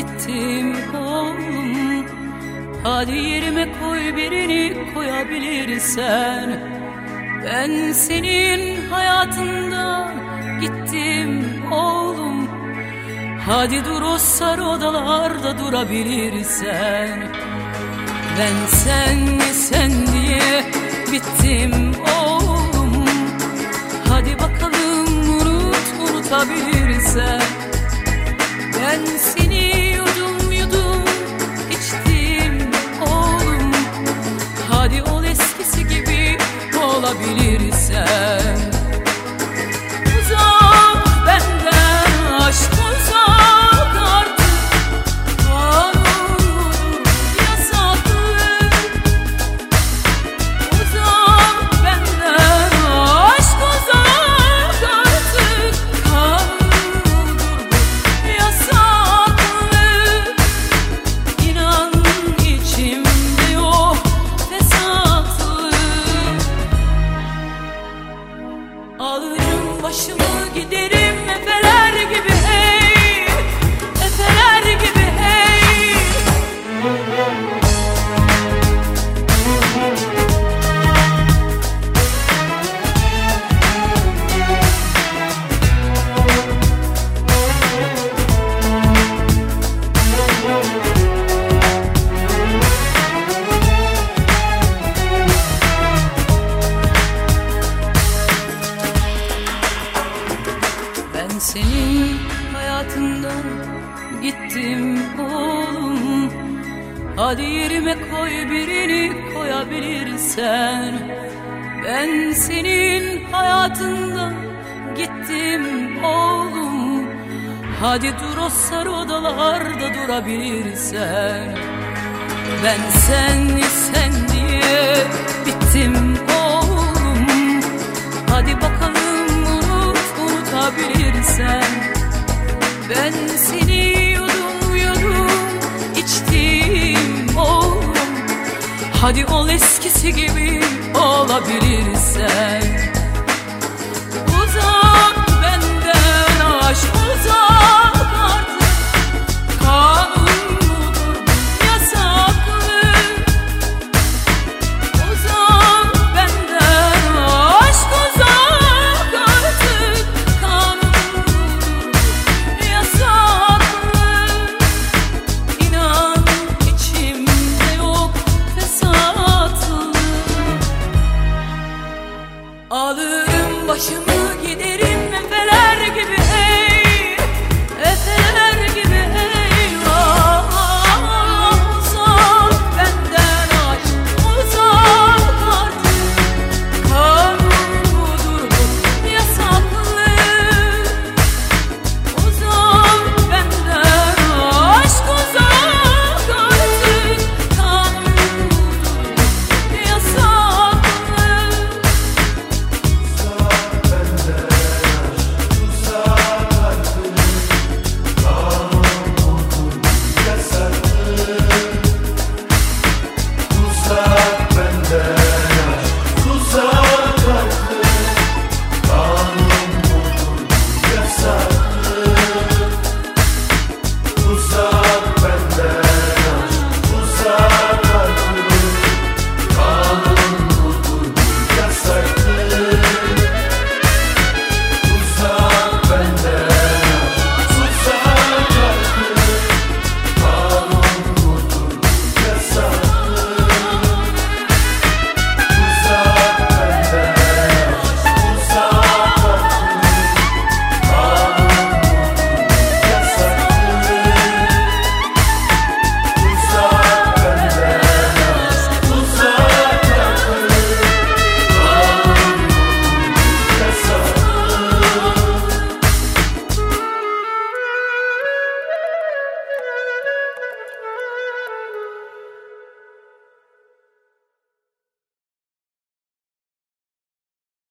gittim oğlum. Hadi yerime koy birini koyabilirsen. Ben senin hayatından gittim oğlum. Hadi dur o sarı odalarda durabilirsen. Ben sen sen diye bittim oğlum. Hadi bakalım unut unutabilirsen. Ben seni olabilirsen başımı giderim efeler gibi gittim oğlum. Hadi yerime koy birini koyabilirsen. Ben senin hayatından gittim oğlum. Hadi dur o sarı odalarda durabilirsen. Ben sen sen diye Hadi ol eskisi gibi olabilirsen